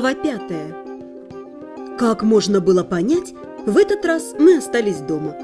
Глава пятая. Как можно было понять, в этот раз мы остались дома.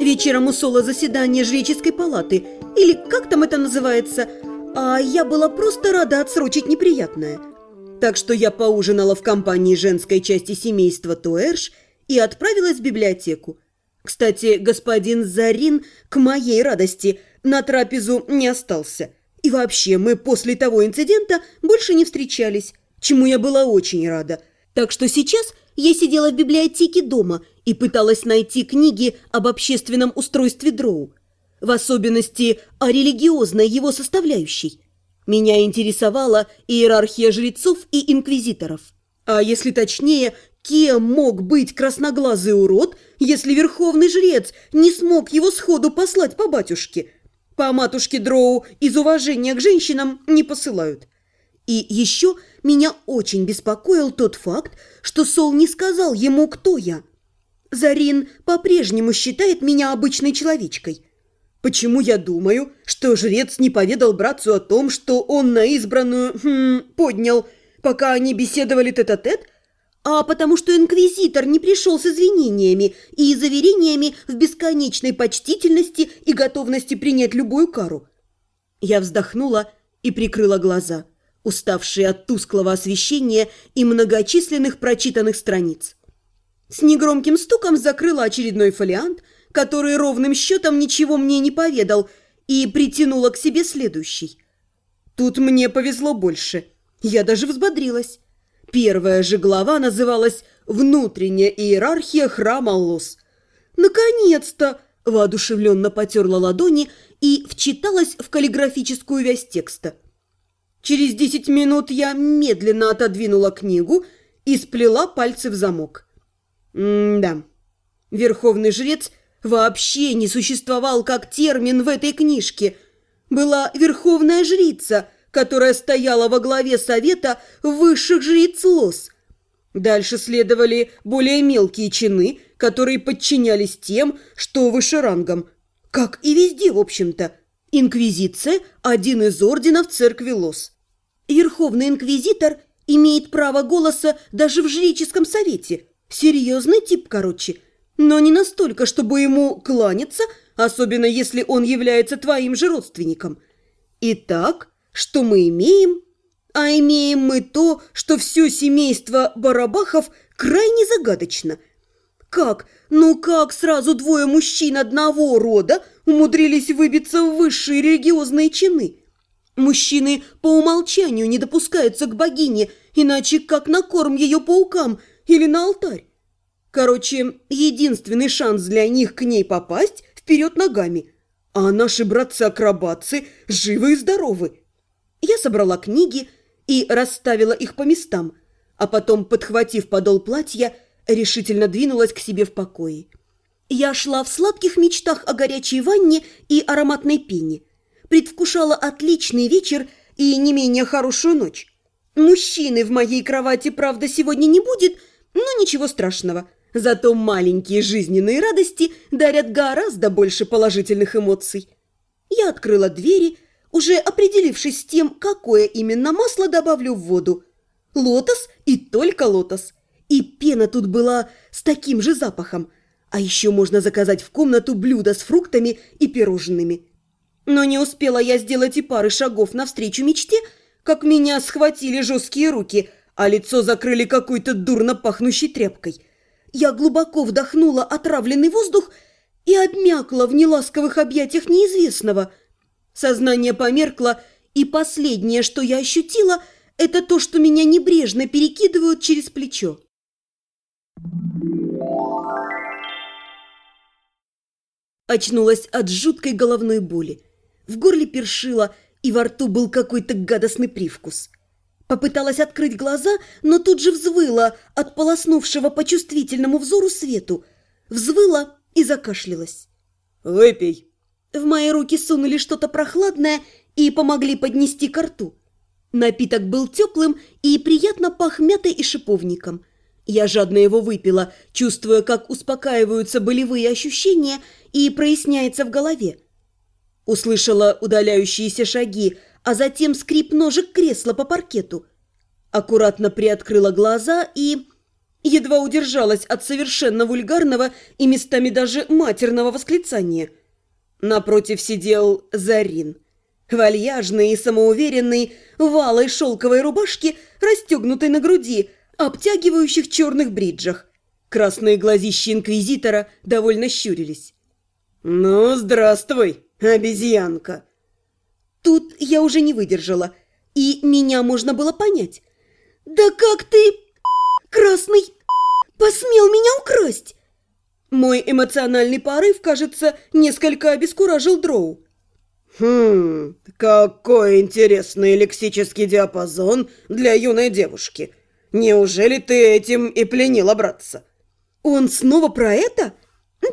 Вечером у Соло заседание жреческой палаты, или как там это называется, а я была просто рада отсрочить неприятное. Так что я поужинала в компании женской части семейства Туэрш и отправилась в библиотеку. Кстати, господин Зарин, к моей радости, на трапезу не остался. И вообще, мы после того инцидента больше не встречались, чему я была очень рада. Так что сейчас я сидела в библиотеке дома и пыталась найти книги об общественном устройстве дроу, в особенности о религиозной его составляющей. Меня интересовала иерархия жрецов и инквизиторов. А если точнее, кем мог быть красноглазый урод, если верховный жрец не смог его сходу послать по батюшке? По матушке Дроу из уважения к женщинам не посылают. И еще меня очень беспокоил тот факт, что Сол не сказал ему, кто я. Зарин по-прежнему считает меня обычной человечкой. Почему я думаю, что жрец не поведал братцу о том, что он на избранную хм, поднял, пока они беседовали тет-а-тет? -тет? А потому что инквизитор не пришел с извинениями и заверениями в бесконечной почтительности и готовности принять любую кару. Я вздохнула и прикрыла глаза – уставшие от тусклого освещения и многочисленных прочитанных страниц. С негромким стуком закрыла очередной фолиант, который ровным счетом ничего мне не поведал, и притянула к себе следующий. Тут мне повезло больше. Я даже взбодрилась. Первая же глава называлась «Внутренняя иерархия храма Лос». «Наконец-то!» – воодушевленно потерла ладони и вчиталась в каллиграфическую вязь текста – Через десять минут я медленно отодвинула книгу и сплела пальцы в замок. М-да, верховный жрец вообще не существовал как термин в этой книжке. Была верховная жрица, которая стояла во главе совета высших жриц Лос. Дальше следовали более мелкие чины, которые подчинялись тем, что выше рангом. Как и везде, в общем-то. Инквизиция – один из орденов церкви Лос. Верховный инквизитор имеет право голоса даже в жреческом совете. Серьезный тип, короче. Но не настолько, чтобы ему кланяться, особенно если он является твоим же родственником. Итак, что мы имеем? А имеем мы то, что все семейство Барабахов крайне загадочно. Как? Ну как сразу двое мужчин одного рода умудрились выбиться в высшие религиозные чины? Мужчины по умолчанию не допускаются к богине, иначе как на корм ее паукам или на алтарь. Короче, единственный шанс для них к ней попасть – вперед ногами. А наши братцы-акробатцы живы и здоровы. Я собрала книги и расставила их по местам, а потом, подхватив подол платья, решительно двинулась к себе в покое. Я шла в сладких мечтах о горячей ванне и ароматной пене – предвкушала отличный вечер и не менее хорошую ночь. Мужчины в моей кровати, правда, сегодня не будет, но ничего страшного. Зато маленькие жизненные радости дарят гораздо больше положительных эмоций. Я открыла двери, уже определившись с тем, какое именно масло добавлю в воду. Лотос и только лотос. И пена тут была с таким же запахом. А еще можно заказать в комнату блюдо с фруктами и пирожными. Но не успела я сделать и пары шагов навстречу мечте, как меня схватили жесткие руки, а лицо закрыли какой-то дурно пахнущей тряпкой. Я глубоко вдохнула отравленный воздух и обмякла в неласковых объятиях неизвестного. Сознание померкло, и последнее, что я ощутила, это то, что меня небрежно перекидывают через плечо. Очнулась от жуткой головной боли. В горле першило, и во рту был какой-то гадостный привкус. Попыталась открыть глаза, но тут же взвыла от полоснувшего по чувствительному взору свету. Взвыла и закашлялась. «Выпей!» В мои руки сунули что-то прохладное и помогли поднести ко рту. Напиток был теплым и приятно пах мятой и шиповником. Я жадно его выпила, чувствуя, как успокаиваются болевые ощущения и проясняется в голове. Услышала удаляющиеся шаги, а затем скрип ножек кресла по паркету. аккуратно приоткрыла глаза и... Едва удержалась от совершенно вульгарного и местами даже матерного восклицания. Напротив сидел Зарин. Вальяжный и самоуверенный, в алой шелковой рубашке, расстегнутой на груди, обтягивающих черных бриджах. Красные глазища инквизитора довольно щурились. «Ну, здравствуй, обезьянка!» Тут я уже не выдержала, и меня можно было понять. «Да как ты, красный, посмел меня украсть?» Мой эмоциональный порыв, кажется, несколько обескуражил Дроу. «Хм, какой интересный лексический диапазон для юной девушки. Неужели ты этим и пленила братца?» «Он снова про это?»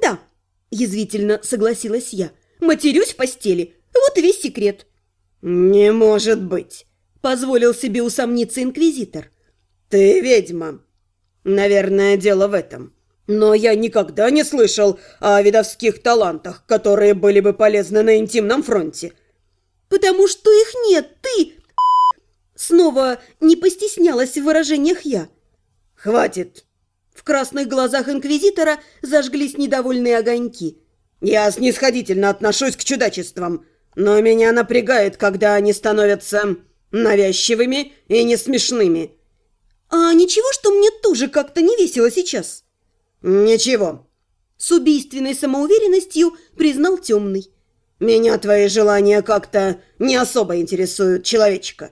«Да», – язвительно согласилась я. «Матерюсь в постели. Вот и весь секрет». «Не может быть», – позволил себе усомниться инквизитор. «Ты ведьма. Наверное, дело в этом. Но я никогда не слышал о видовских талантах, которые были бы полезны на интимном фронте». «Потому что их нет, ты...» Снова не постеснялась в выражениях я. «Хватит!» В красных глазах инквизитора зажглись недовольные огоньки. «Я снисходительно отношусь к чудачествам, но меня напрягает, когда они становятся навязчивыми и не смешными». «А ничего, что мне тоже как-то не весело сейчас?» «Ничего». С убийственной самоуверенностью признал темный. «Меня твои желания как-то не особо интересуют, человечка».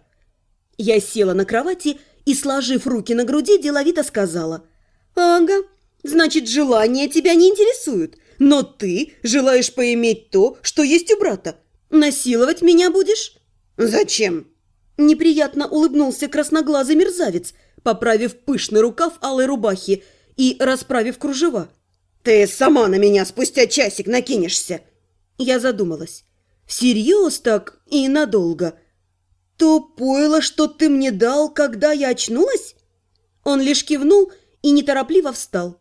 Я села на кровати и, сложив руки на груди, деловито сказала – «Ага, значит, желания тебя не интересуют, но ты желаешь поиметь то, что есть у брата. Насиловать меня будешь?» «Зачем?» Неприятно улыбнулся красноглазый мерзавец, поправив пышный рукав алой рубахи и расправив кружева. «Ты сама на меня спустя часик накинешься!» Я задумалась. «Всерьез так и надолго?» «То пойло, что ты мне дал, когда я очнулась?» Он лишь кивнул и неторопливо встал.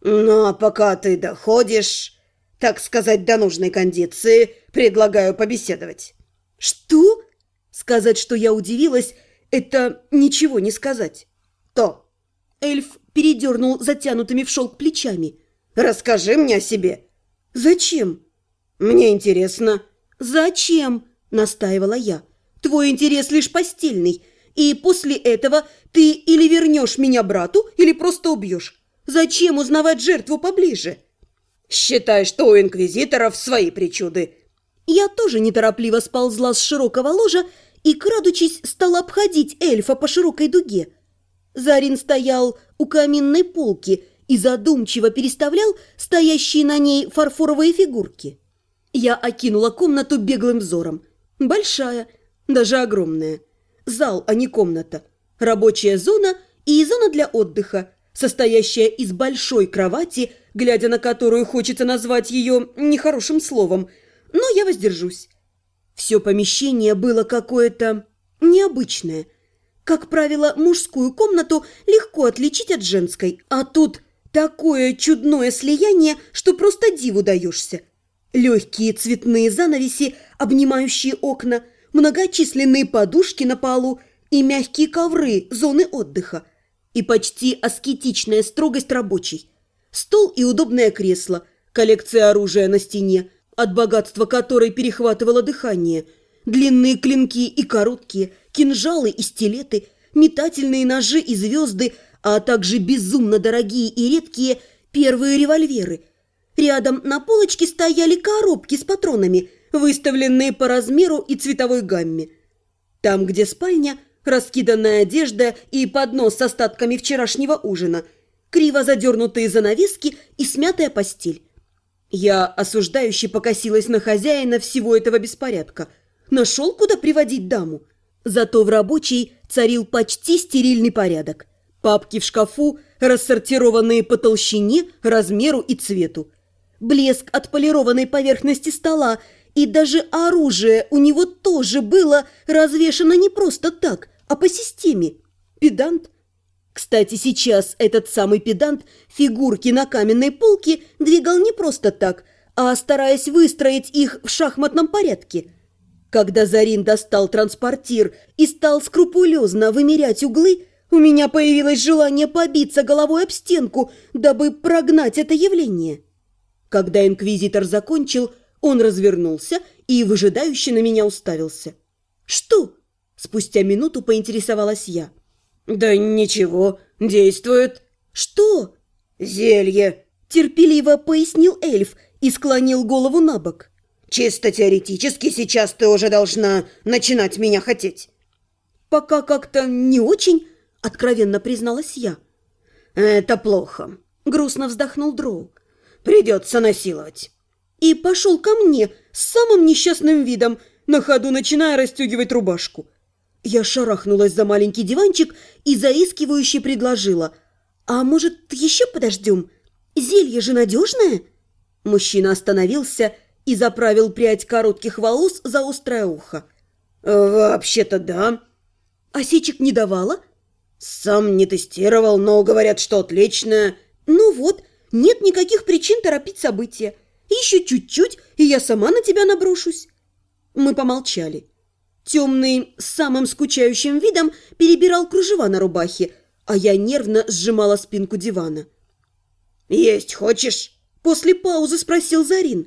«Ну, а пока ты доходишь, так сказать, до нужной кондиции, предлагаю побеседовать». «Что?» Сказать, что я удивилась, это ничего не сказать. «То». Эльф передернул затянутыми в шелк плечами. «Расскажи мне о себе». «Зачем?» «Мне интересно». «Зачем?» – настаивала я. «Твой интерес лишь постельный, и после этого ты или вернешь меня брату, или просто убьешь. Зачем узнавать жертву поближе? Считай, что у инквизиторов свои причуды. Я тоже неторопливо сползла с широкого ложа и, крадучись, стала обходить эльфа по широкой дуге. Зарин стоял у каминной полки и задумчиво переставлял стоящие на ней фарфоровые фигурки. Я окинула комнату беглым взором. Большая, даже огромная. Зал, а не комната рабочая зона и зона для отдыха, состоящая из большой кровати, глядя на которую хочется назвать ее нехорошим словом, но я воздержусь. Все помещение было какое-то необычное. Как правило, мужскую комнату легко отличить от женской, а тут такое чудное слияние, что просто диву даешься. Легкие цветные занавеси, обнимающие окна, многочисленные подушки на полу – и мягкие ковры зоны отдыха, и почти аскетичная строгость рабочей. Стол и удобное кресло, коллекция оружия на стене, от богатства которой перехватывало дыхание, длинные клинки и короткие, кинжалы и стилеты, метательные ножи и звезды, а также безумно дорогие и редкие первые револьверы. Рядом на полочке стояли коробки с патронами, выставленные по размеру и цветовой гамме. Там, где спальня – раскиданная одежда и поднос с остатками вчерашнего ужина, криво задернутые занавески и смятая постель. Я осуждающе покосилась на хозяина всего этого беспорядка. Нашел, куда приводить даму. Зато в рабочей царил почти стерильный порядок. Папки в шкафу, рассортированные по толщине, размеру и цвету. Блеск отполированной поверхности стола и даже оружие у него тоже было развешено не просто так, а по системе. Педант. Кстати, сейчас этот самый педант фигурки на каменной полке двигал не просто так, а стараясь выстроить их в шахматном порядке. Когда Зарин достал транспортир и стал скрупулезно вымерять углы, у меня появилось желание побиться головой об стенку, дабы прогнать это явление. Когда инквизитор закончил, он развернулся и выжидающе на меня уставился. «Что?» – спустя минуту поинтересовалась я. «Да ничего, действует». «Что?» «Зелье», – терпеливо пояснил эльф и склонил голову на бок. «Чисто теоретически сейчас ты уже должна начинать меня хотеть». «Пока как-то не очень», – откровенно призналась я. «Это плохо», – грустно вздохнул Дроу. «Придется насиловать». И пошел ко мне с самым несчастным видом, на ходу начиная расстегивать рубашку. Я шарахнулась за маленький диванчик и заискивающе предложила. «А может, еще подождем? Зелье же надежное?» Мужчина остановился и заправил прядь коротких волос за острое ухо. «Вообще-то да». «Осечек не давала?» «Сам не тестировал, но говорят, что отличное». «Ну вот, нет никаких причин торопить события. Еще чуть-чуть, и я сама на тебя наброшусь». Мы помолчали. Темный с самым скучающим видом перебирал кружева на рубахе, а я нервно сжимала спинку дивана. «Есть хочешь?» После паузы спросил Зарин.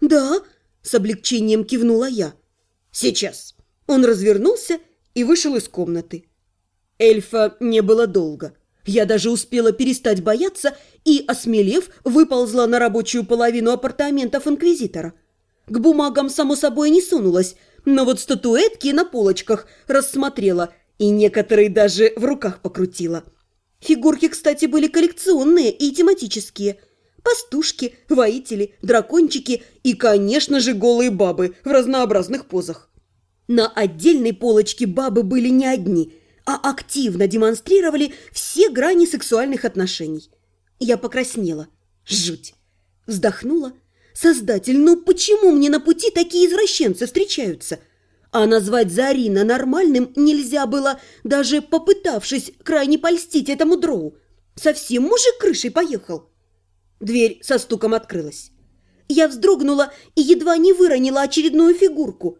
«Да», — с облегчением кивнула я. «Сейчас». Он развернулся и вышел из комнаты. Эльфа не было долго. Я даже успела перестать бояться и, осмелев, выползла на рабочую половину апартаментов инквизитора. К бумагам, само собой, не сунулась, но вот статуэтки на полочках рассмотрела и некоторые даже в руках покрутила. Фигурки, кстати, были коллекционные и тематические. Пастушки, воители, дракончики и, конечно же, голые бабы в разнообразных позах. На отдельной полочке бабы были не одни, а активно демонстрировали все грани сексуальных отношений. Я покраснела. Жуть. Вздохнула Создатель, ну почему мне на пути такие извращенцы встречаются? А назвать Зарина нормальным нельзя было, даже попытавшись крайне польстить этому дроу. Совсем мужик крышей поехал. Дверь со стуком открылась. Я вздрогнула и едва не выронила очередную фигурку.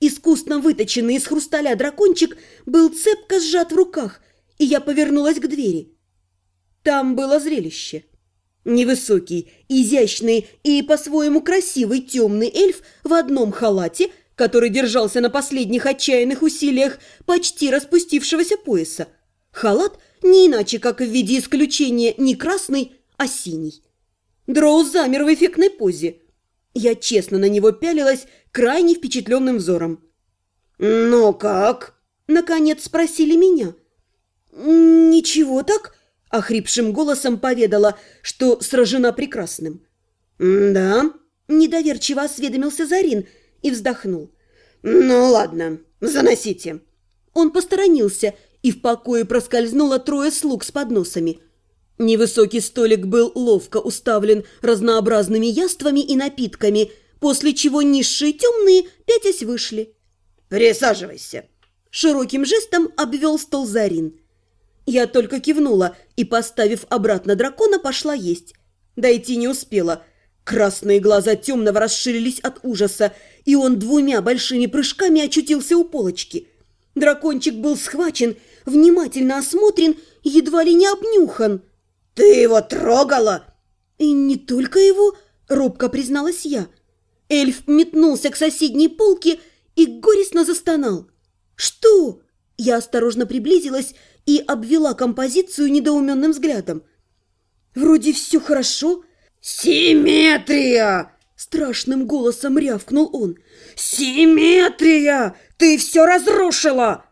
Искусно выточенный из хрусталя дракончик был цепко сжат в руках, и я повернулась к двери. Там было зрелище. Невысокий, изящный и по-своему красивый темный эльф в одном халате, который держался на последних отчаянных усилиях почти распустившегося пояса. Халат не иначе, как в виде исключения не красный, а синий. Дроу замер в эффектной позе. Я честно на него пялилась крайне впечатленным взором. «Ну как?» – наконец спросили меня. «Ничего так», охрипшим голосом поведала, что сражена прекрасным. «Да?» – недоверчиво осведомился Зарин и вздохнул. «Ну ладно, заносите». Он посторонился, и в покое проскользнуло трое слуг с подносами. Невысокий столик был ловко уставлен разнообразными яствами и напитками, после чего низшие темные пятясь вышли. «Присаживайся!» Широким жестом обвел стол Зарин – я только кивнула и, поставив обратно дракона, пошла есть. Дойти не успела. Красные глаза темного расширились от ужаса, и он двумя большими прыжками очутился у полочки. Дракончик был схвачен, внимательно осмотрен, едва ли не обнюхан. «Ты его трогала?» «И не только его», — робко призналась я. Эльф метнулся к соседней полке и горестно застонал. «Что?» Я осторожно приблизилась и обвела композицию недоуменным взглядом. «Вроде все хорошо». «Симметрия!» Страшным голосом рявкнул он. «Симметрия! Ты все разрушила!»